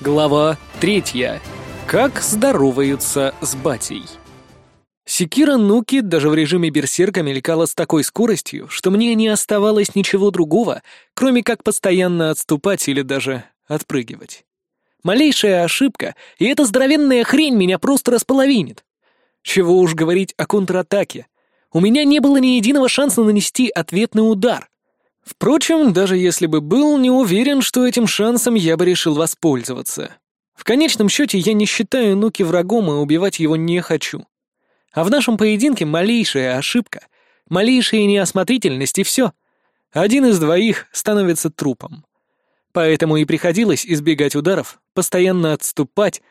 Глава третья. Как здороваются с батей. Секира Нуки даже в режиме берсерка мелькала с такой скоростью, что мне не оставалось ничего другого, кроме как постоянно отступать или даже отпрыгивать. Малейшая ошибка, и эта здоровенная хрень меня просто располовинит. Чего уж говорить о контратаке. У меня не было ни единого шанса нанести ответный удар, Впрочем, даже если бы был, не уверен, что этим шансом я бы решил воспользоваться. В конечном счете я не считаю Нуки врагом и убивать его не хочу. А в нашем поединке малейшая ошибка, малейшая неосмотрительность и все. Один из двоих становится трупом. Поэтому и приходилось избегать ударов, постоянно отступать.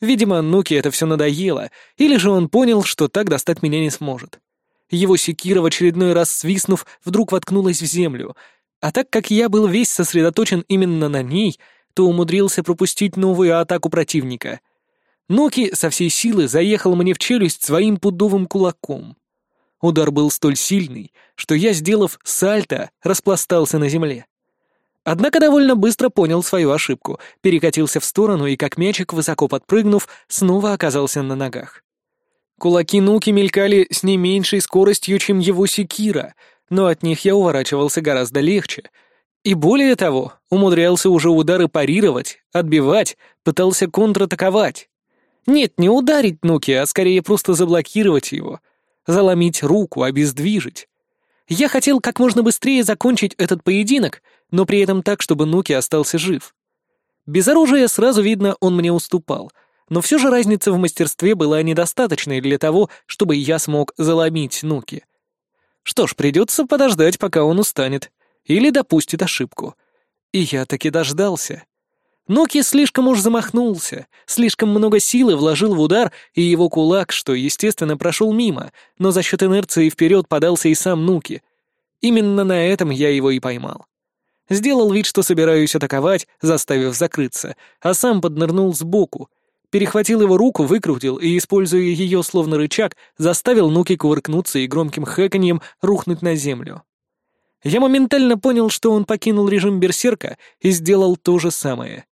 Видимо, Нуки это все надоело, или же он понял, что так достать меня не сможет. Его секира, в очередной раз свистнув, вдруг воткнулась в землю, а так как я был весь сосредоточен именно на ней, то умудрился пропустить новую атаку противника. Ноки со всей силы заехал мне в челюсть своим пудовым кулаком. Удар был столь сильный, что я, сделав сальто, распластался на земле. Однако довольно быстро понял свою ошибку, перекатился в сторону и, как мячик, высоко подпрыгнув, снова оказался на ногах. Кулаки Нуки мелькали с не меньшей скоростью, чем его секира, но от них я уворачивался гораздо легче. И более того, умудрялся уже удары парировать, отбивать, пытался контратаковать. Нет, не ударить Нуки, а скорее просто заблокировать его. Заломить руку, обездвижить. Я хотел как можно быстрее закончить этот поединок, но при этом так, чтобы Нуки остался жив. Без оружия сразу видно, он мне уступал — но все же разница в мастерстве была недостаточной для того, чтобы я смог заломить нуки. Что ж, придется подождать, пока он устанет, или допустит ошибку. И я таки дождался. Нуки слишком уж замахнулся, слишком много силы вложил в удар, и его кулак, что, естественно, прошел мимо, но за счет инерции вперед подался и сам Нуки. Именно на этом я его и поймал. Сделал вид, что собираюсь атаковать, заставив закрыться, а сам поднырнул сбоку — перехватил его руку, выкрутил и, используя ее словно рычаг, заставил Нуки кувыркнуться и громким хэканьем рухнуть на землю. Я моментально понял, что он покинул режим берсерка и сделал то же самое.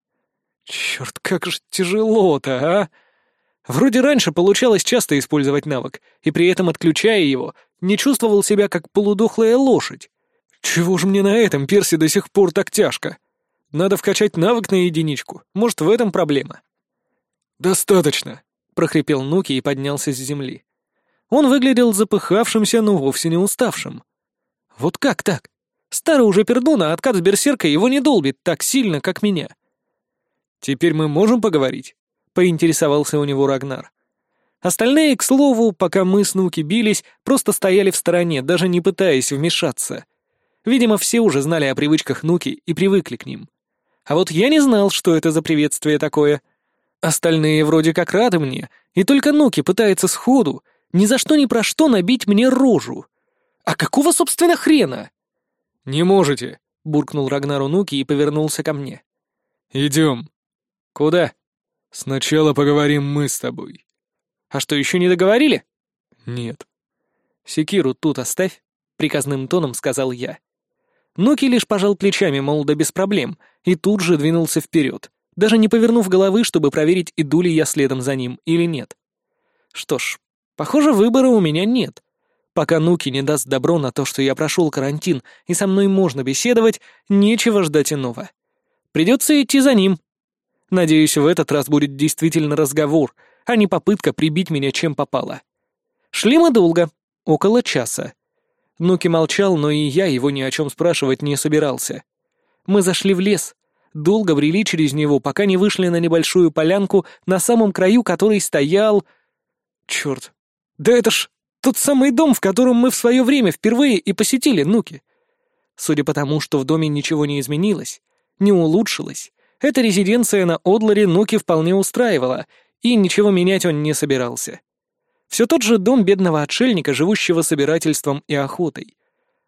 Черт, как же тяжело-то, а! Вроде раньше получалось часто использовать навык, и при этом, отключая его, не чувствовал себя как полудохлая лошадь. Чего же мне на этом персе до сих пор так тяжко? Надо вкачать навык на единичку, может, в этом проблема. «Достаточно!» — прохрипел Нуки и поднялся с земли. Он выглядел запыхавшимся, но вовсе не уставшим. «Вот как так? Старый уже пердуна, откат с берсерка его не долбит так сильно, как меня». «Теперь мы можем поговорить?» — поинтересовался у него Рагнар. Остальные, к слову, пока мы с Нуки бились, просто стояли в стороне, даже не пытаясь вмешаться. Видимо, все уже знали о привычках Нуки и привыкли к ним. А вот я не знал, что это за приветствие такое — Остальные вроде как рады мне, и только Нуки пытается сходу, ни за что ни про что набить мне рожу. А какого, собственно, хрена? «Не можете», — буркнул Рагнару Нуки и повернулся ко мне. «Идем». «Куда?» «Сначала поговорим мы с тобой». «А что, еще не договорили?» «Нет». «Секиру тут оставь», — приказным тоном сказал я. Нуки лишь пожал плечами, мол, да без проблем, и тут же двинулся вперед даже не повернув головы, чтобы проверить, иду ли я следом за ним или нет. Что ж, похоже, выбора у меня нет. Пока Нуки не даст добро на то, что я прошел карантин и со мной можно беседовать, нечего ждать иного. Придется идти за ним. Надеюсь, в этот раз будет действительно разговор, а не попытка прибить меня чем попало. Шли мы долго, около часа. Нуки молчал, но и я его ни о чем спрашивать не собирался. Мы зашли в лес, долго брели через него, пока не вышли на небольшую полянку, на самом краю которой стоял... Черт! Да это ж тот самый дом, в котором мы в свое время впервые и посетили Нуки. Судя по тому, что в доме ничего не изменилось, не улучшилось, эта резиденция на Одларе Нуки вполне устраивала, и ничего менять он не собирался. Все тот же дом бедного отшельника, живущего собирательством и охотой.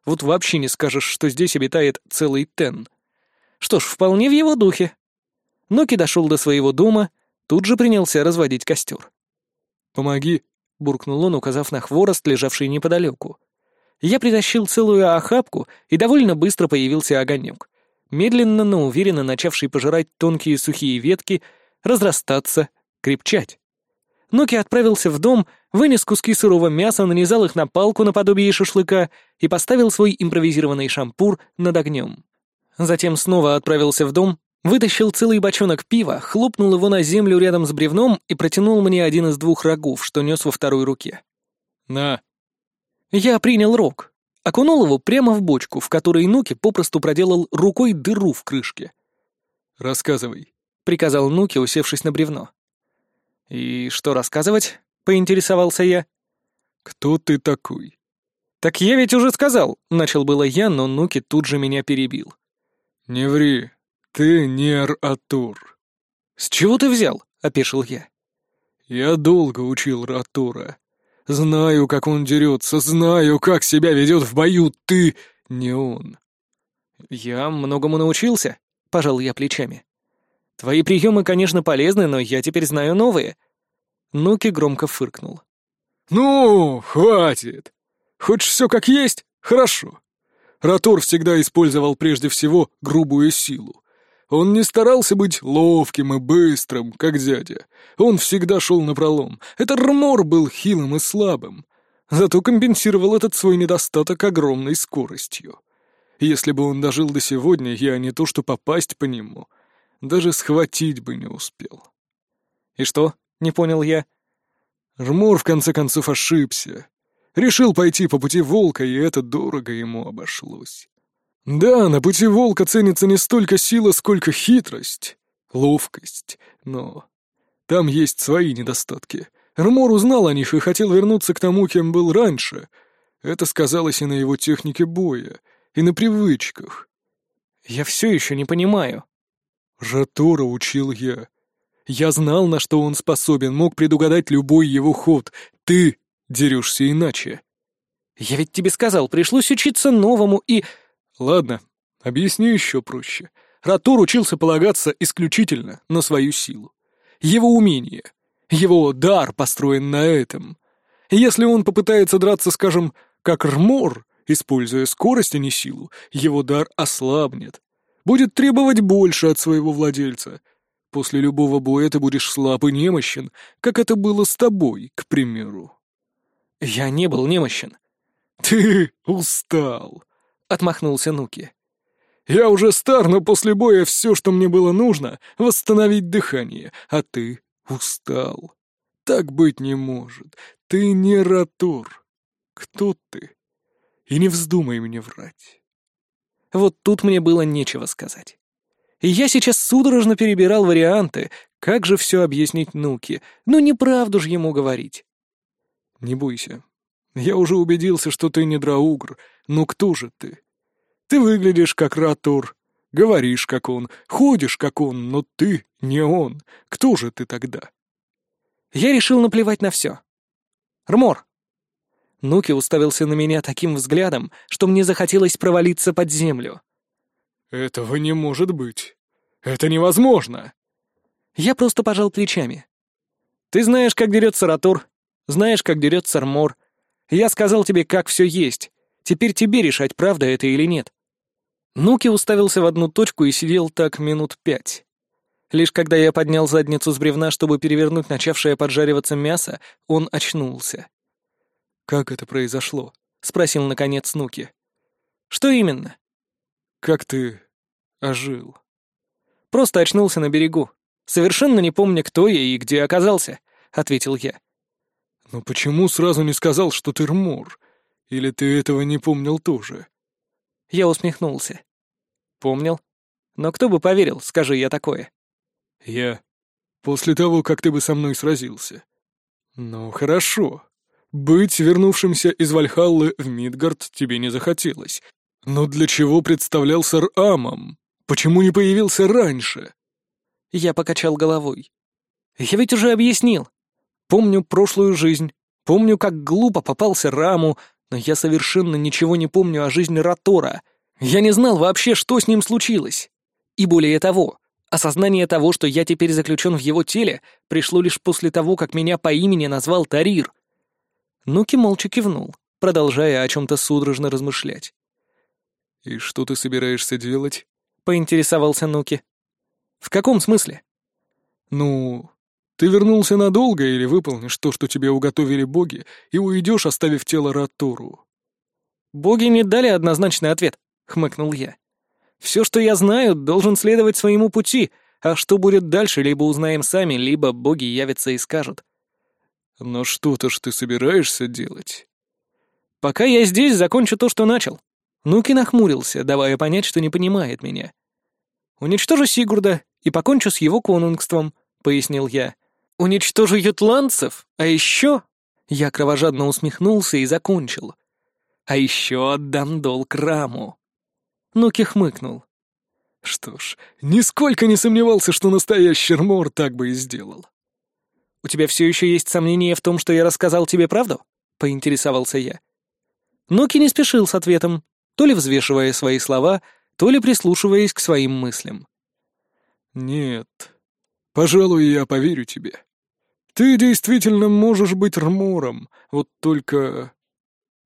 Вот вообще не скажешь, что здесь обитает целый Тен. Что ж, вполне в его духе. Ноки дошел до своего дома, тут же принялся разводить костер. «Помоги», — буркнул он, указав на хворост, лежавший неподалеку. Я притащил целую охапку, и довольно быстро появился огонек, медленно, но уверенно начавший пожирать тонкие сухие ветки, разрастаться, крепчать. Ноки отправился в дом, вынес куски сырого мяса, нанизал их на палку наподобие шашлыка и поставил свой импровизированный шампур над огнем затем снова отправился в дом, вытащил целый бочонок пива, хлопнул его на землю рядом с бревном и протянул мне один из двух рогов, что нес во второй руке. «На». Я принял рог, окунул его прямо в бочку, в которой Нуки попросту проделал рукой дыру в крышке. «Рассказывай», — приказал Нуки, усевшись на бревно. «И что рассказывать?» — поинтересовался я. «Кто ты такой?» «Так я ведь уже сказал», — начал было я, но Нуки тут же меня перебил. «Не ври, ты не Ратур». «С чего ты взял?» — опешил я. «Я долго учил Ратура. Знаю, как он дерется, знаю, как себя ведет в бою. Ты не он». «Я многому научился», — пожал я плечами. «Твои приемы, конечно, полезны, но я теперь знаю новые». Нуки громко фыркнул. «Ну, хватит! Хочешь все как есть? Хорошо. Ротор всегда использовал прежде всего грубую силу. Он не старался быть ловким и быстрым, как дядя. Он всегда шел напролом. Этот Рмор был хилым и слабым. Зато компенсировал этот свой недостаток огромной скоростью. Если бы он дожил до сегодня, я не то что попасть по нему, даже схватить бы не успел. «И что?» — не понял я. Рмор, в конце концов, ошибся. Решил пойти по пути волка, и это дорого ему обошлось. Да, на пути волка ценится не столько сила, сколько хитрость, ловкость, но там есть свои недостатки. Эрмор узнал о них и хотел вернуться к тому, кем был раньше. Это сказалось и на его технике боя, и на привычках. Я все еще не понимаю. Жатора учил я. Я знал, на что он способен, мог предугадать любой его ход. Ты дерешься иначе». «Я ведь тебе сказал, пришлось учиться новому и...» «Ладно, объясню еще проще. Ратур учился полагаться исключительно на свою силу. Его умение, его дар построен на этом. Если он попытается драться, скажем, как Рмор, используя скорость, а не силу, его дар ослабнет. Будет требовать больше от своего владельца. После любого боя ты будешь слаб и немощен, как это было с тобой, к примеру. Я не был немощен. «Ты устал», — отмахнулся Нуки. «Я уже стар, но после боя все, что мне было нужно, восстановить дыхание, а ты устал. Так быть не может. Ты не Ратур. Кто ты? И не вздумай мне врать». Вот тут мне было нечего сказать. И я сейчас судорожно перебирал варианты, как же все объяснить Нуке, ну неправду же ему говорить. Не бойся. Я уже убедился, что ты не драугр, но кто же ты? Ты выглядишь как Ратур, говоришь как он, ходишь как он, но ты не он. Кто же ты тогда? Я решил наплевать на все. Рмор. Нуки уставился на меня таким взглядом, что мне захотелось провалиться под землю. «Этого не может быть. Это невозможно!» Я просто пожал плечами. «Ты знаешь, как дерется Ратур? Знаешь, как дерет Сармор. Я сказал тебе, как все есть. Теперь тебе решать, правда это или нет». Нуки уставился в одну точку и сидел так минут пять. Лишь когда я поднял задницу с бревна, чтобы перевернуть начавшее поджариваться мясо, он очнулся. «Как это произошло?» — спросил, наконец, Нуки. «Что именно?» «Как ты ожил?» «Просто очнулся на берегу, совершенно не помня, кто я и где оказался», — ответил я. «Но почему сразу не сказал, что ты Рмур? Или ты этого не помнил тоже?» Я усмехнулся. «Помнил. Но кто бы поверил, скажи я такое». «Я. После того, как ты бы со мной сразился». «Ну, хорошо. Быть вернувшимся из Вальхаллы в Мидгард тебе не захотелось. Но для чего представлялся Рамом? Почему не появился раньше?» Я покачал головой. «Я ведь уже объяснил. Помню прошлую жизнь, помню, как глупо попался Раму, но я совершенно ничего не помню о жизни Ратора. Я не знал вообще, что с ним случилось. И более того, осознание того, что я теперь заключен в его теле, пришло лишь после того, как меня по имени назвал Тарир. Нуки молча кивнул, продолжая о чем-то судорожно размышлять. «И что ты собираешься делать?» — поинтересовался Нуки. «В каком смысле?» «Ну, ты вернулся надолго или выполнишь то, что тебе уготовили боги, и уйдешь, оставив тело Ратуру?» «Боги не дали однозначный ответ», — хмыкнул я. «Все, что я знаю, должен следовать своему пути, а что будет дальше, либо узнаем сами, либо боги явятся и скажут». «Но что-то ж ты собираешься делать?» «Пока я здесь, закончу то, что начал». Нуки нахмурился, давая понять, что не понимает меня. «Уничтожу Сигурда и покончу с его конунгством», — пояснил я уничтожу ютландцев, а еще...» Я кровожадно усмехнулся и закончил. «А еще отдам долг Раму». Нуки хмыкнул. Что ж, нисколько не сомневался, что настоящий мор так бы и сделал. «У тебя все еще есть сомнения в том, что я рассказал тебе правду?» — поинтересовался я. Ноки не спешил с ответом, то ли взвешивая свои слова, то ли прислушиваясь к своим мыслям. «Нет», Пожалуй, я поверю тебе. Ты действительно можешь быть Рмором, вот только...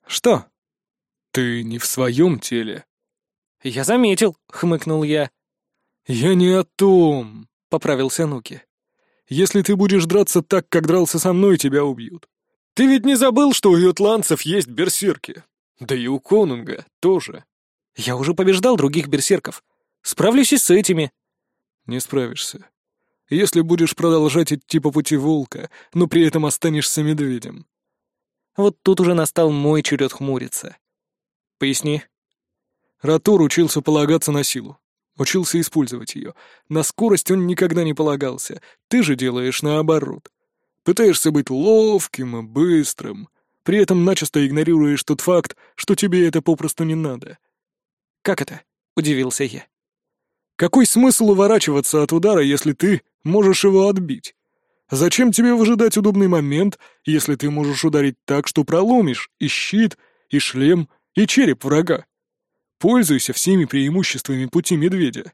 Что? Ты не в своем теле. Я заметил, хмыкнул я. Я не о том, поправился Нуки. Если ты будешь драться так, как дрался со мной, тебя убьют. Ты ведь не забыл, что у ютландцев есть берсерки? Да и у Конунга тоже. Я уже побеждал других берсерков. Справлюсь и с этими. Не справишься если будешь продолжать идти по пути волка, но при этом останешься медведем». Вот тут уже настал мой черед хмуриться. «Поясни». Ратур учился полагаться на силу. Учился использовать ее. На скорость он никогда не полагался. Ты же делаешь наоборот. Пытаешься быть ловким и быстрым. При этом начисто игнорируешь тот факт, что тебе это попросту не надо. «Как это?» — удивился я. Какой смысл уворачиваться от удара, если ты можешь его отбить? Зачем тебе выжидать удобный момент, если ты можешь ударить так, что проломишь и щит, и шлем, и череп врага? Пользуйся всеми преимуществами пути медведя.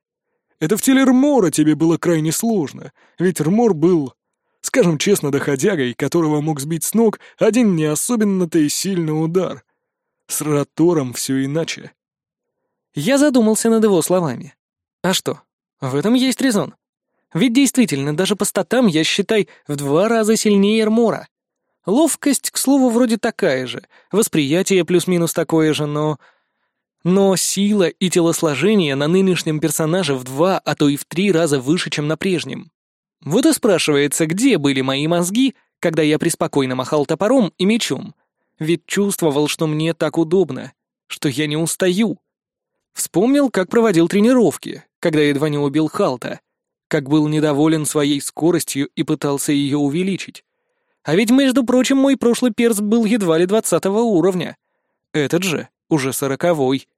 Это в теле Рмора тебе было крайне сложно, ведь Рмор был, скажем честно, доходягой, которого мог сбить с ног один не особенно-то и сильный удар. С Ротором все иначе. Я задумался над его словами. А что, в этом есть резон. Ведь действительно, даже по статам я, считай, в два раза сильнее Эрмора. Ловкость, к слову, вроде такая же, восприятие плюс-минус такое же, но... Но сила и телосложение на нынешнем персонаже в два, а то и в три раза выше, чем на прежнем. Вот и спрашивается, где были мои мозги, когда я преспокойно махал топором и мечом. Ведь чувствовал, что мне так удобно, что я не устаю. Вспомнил, как проводил тренировки, когда едва не убил Халта, как был недоволен своей скоростью и пытался ее увеличить. А ведь, между прочим, мой прошлый перс был едва ли двадцатого уровня. Этот же уже сороковой.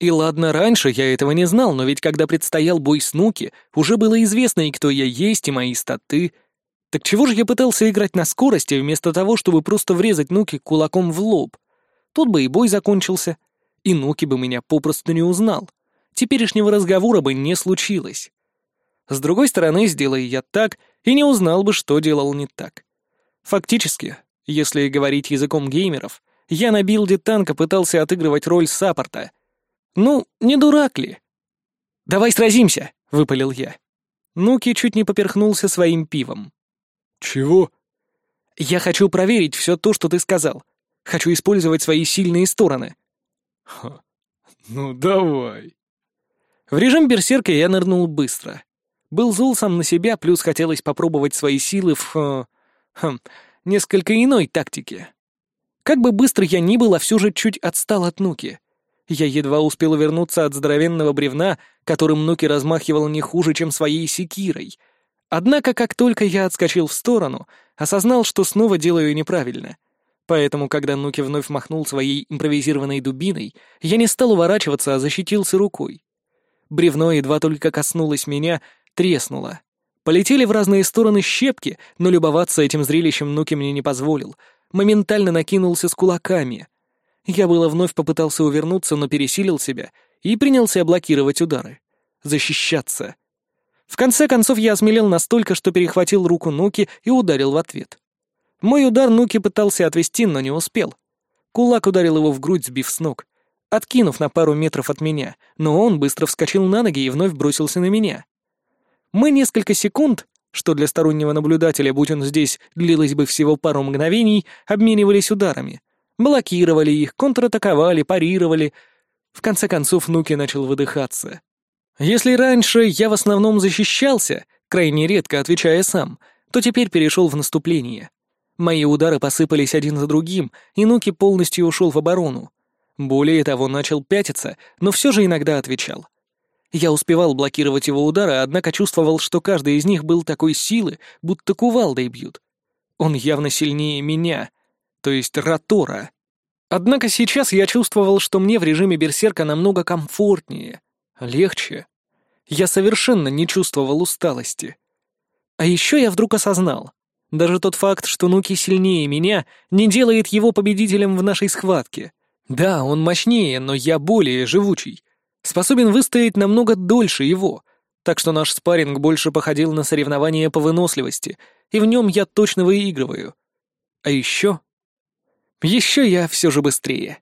И ладно, раньше я этого не знал, но ведь когда предстоял бой с Нуки, уже было известно и кто я есть, и мои статы. Так чего же я пытался играть на скорости, вместо того, чтобы просто врезать Нуки кулаком в лоб? Тут бы и бой закончился, и Нуки бы меня попросту не узнал теперешнего разговора бы не случилось. С другой стороны, сделай я так, и не узнал бы, что делал не так. Фактически, если говорить языком геймеров, я на билде танка пытался отыгрывать роль саппорта. Ну, не дурак ли? «Давай сразимся!» — выпалил я. Нуки чуть не поперхнулся своим пивом. «Чего?» «Я хочу проверить все то, что ты сказал. Хочу использовать свои сильные стороны». «Ха, ну давай». В режим берсерка я нырнул быстро. Был зол сам на себя, плюс хотелось попробовать свои силы в... Э, хм, несколько иной тактике. Как бы быстро я ни был, а все же чуть отстал от Нуки. Я едва успел вернуться от здоровенного бревна, которым Нуки размахивал не хуже, чем своей секирой. Однако, как только я отскочил в сторону, осознал, что снова делаю неправильно. Поэтому, когда Нуки вновь махнул своей импровизированной дубиной, я не стал уворачиваться, а защитился рукой. Бревно едва только коснулось меня, треснуло. Полетели в разные стороны щепки, но любоваться этим зрелищем Нуки мне не позволил. Моментально накинулся с кулаками. Я было вновь попытался увернуться, но пересилил себя и принялся блокировать удары. Защищаться. В конце концов я осмелел настолько, что перехватил руку Нуки и ударил в ответ. Мой удар Нуки пытался отвести, но не успел. Кулак ударил его в грудь, сбив с ног откинув на пару метров от меня, но он быстро вскочил на ноги и вновь бросился на меня. Мы несколько секунд, что для стороннего наблюдателя, будь он здесь, длилось бы всего пару мгновений, обменивались ударами. Блокировали их, контратаковали, парировали. В конце концов, Нуки начал выдыхаться. Если раньше я в основном защищался, крайне редко отвечая сам, то теперь перешел в наступление. Мои удары посыпались один за другим, и Нуки полностью ушел в оборону. Более того, начал пятиться, но все же иногда отвечал. Я успевал блокировать его удары, однако чувствовал, что каждый из них был такой силы, будто кувалдой бьют. Он явно сильнее меня, то есть Ратора. Однако сейчас я чувствовал, что мне в режиме берсерка намного комфортнее, легче. Я совершенно не чувствовал усталости. А еще я вдруг осознал, даже тот факт, что Нуки сильнее меня, не делает его победителем в нашей схватке. Да, он мощнее, но я более живучий. Способен выстоять намного дольше его, так что наш спарринг больше походил на соревнование по выносливости, и в нем я точно выигрываю. А еще... Еще я все же быстрее.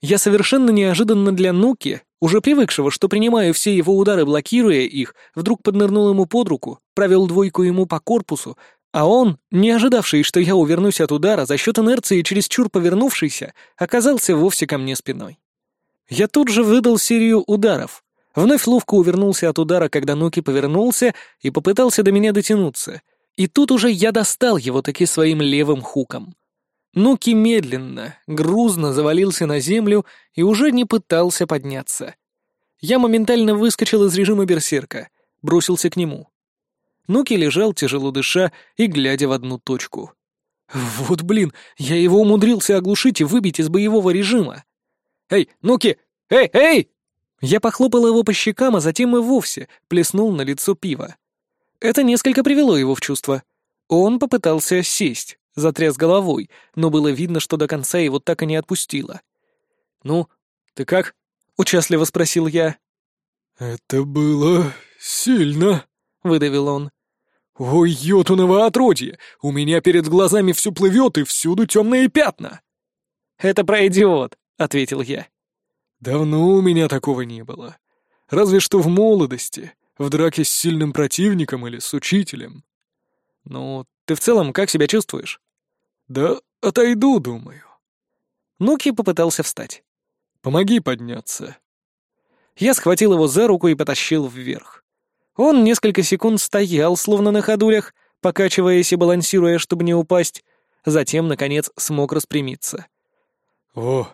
Я совершенно неожиданно для Нуки, уже привыкшего, что принимаю все его удары, блокируя их, вдруг поднырнул ему под руку, провел двойку ему по корпусу а он, не ожидавший, что я увернусь от удара, за счет инерции чересчур повернувшийся, оказался вовсе ко мне спиной. Я тут же выдал серию ударов. Вновь ловко увернулся от удара, когда Нуки повернулся и попытался до меня дотянуться. И тут уже я достал его таки своим левым хуком. Нуки медленно, грузно завалился на землю и уже не пытался подняться. Я моментально выскочил из режима берсерка, бросился к нему. Нуки лежал, тяжело дыша и глядя в одну точку. «Вот блин, я его умудрился оглушить и выбить из боевого режима!» «Эй, Нуки! Эй, эй!» Я похлопал его по щекам, а затем и вовсе плеснул на лицо пива. Это несколько привело его в чувство. Он попытался сесть, затряс головой, но было видно, что до конца его так и не отпустило. «Ну, ты как?» — участливо спросил я. «Это было сильно», — выдавил он. «Ой, йотуново отродье! У меня перед глазами все плывет и всюду темные пятна!» «Это пройдет», — ответил я. «Давно у меня такого не было. Разве что в молодости, в драке с сильным противником или с учителем». «Ну, ты в целом как себя чувствуешь?» «Да отойду, думаю». Нуки попытался встать. «Помоги подняться». Я схватил его за руку и потащил вверх. Он несколько секунд стоял, словно на ходулях, покачиваясь и балансируя, чтобы не упасть, затем, наконец, смог распрямиться. «О,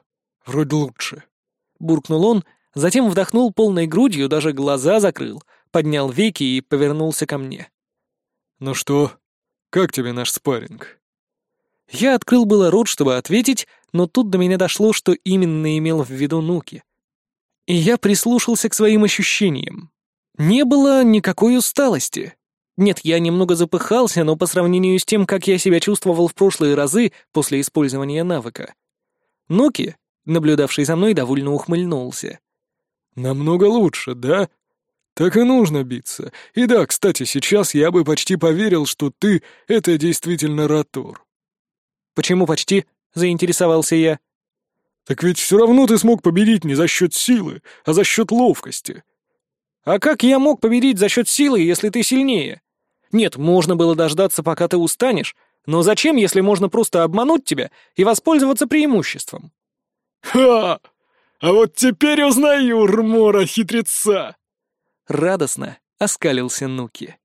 вроде лучше», — буркнул он, затем вдохнул полной грудью, даже глаза закрыл, поднял веки и повернулся ко мне. «Ну что, как тебе наш спарринг?» Я открыл было рот, чтобы ответить, но тут до меня дошло, что именно имел в виду Нуки. И я прислушался к своим ощущениям. Не было никакой усталости. Нет, я немного запыхался, но по сравнению с тем, как я себя чувствовал в прошлые разы после использования навыка. Ноки, наблюдавший за мной, довольно ухмыльнулся. «Намного лучше, да? Так и нужно биться. И да, кстати, сейчас я бы почти поверил, что ты — это действительно Ратор». «Почему почти?» — заинтересовался я. «Так ведь все равно ты смог победить не за счет силы, а за счет ловкости», а как я мог победить за счет силы, если ты сильнее? Нет, можно было дождаться, пока ты устанешь, но зачем, если можно просто обмануть тебя и воспользоваться преимуществом? Ха! А вот теперь узнаю Рмора хитреца! Радостно оскалился Нуки.